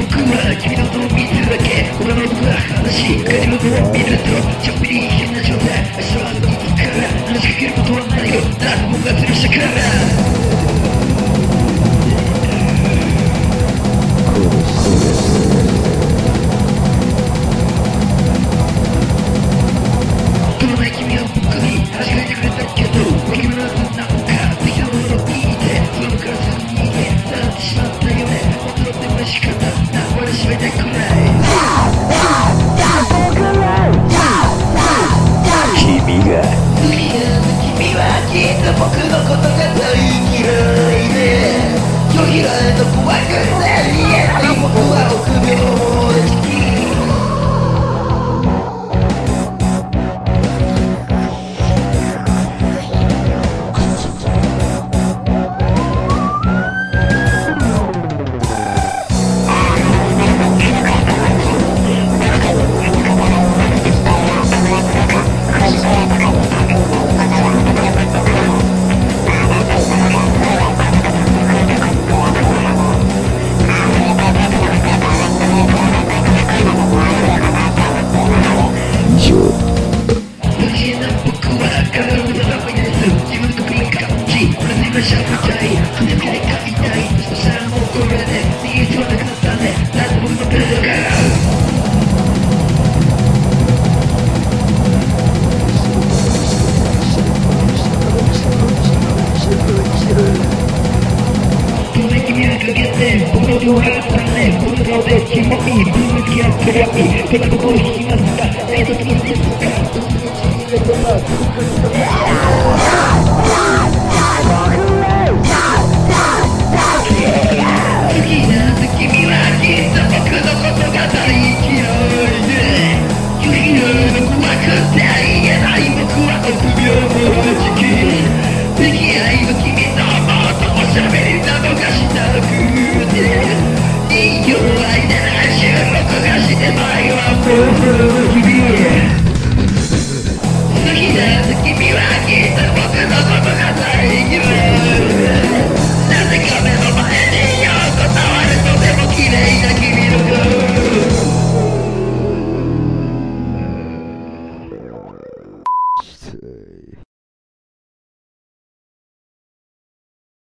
僕は君のことを見てるだけ。俺の僕は話し帰りのとを見るとちょっぴり変な状態。明日はあのことから話しかけることはないよ。誰僕がずるしたから僕のことがじ俺にはしゃべりたい船で買いたいそしたらもうこれで逃げてはなくなったねだって僕のペダルからこの君はかけて僕の両腹がね僕の顔でキモい僕の気が怖いこんなことを聞きますかえっと次ですか好きな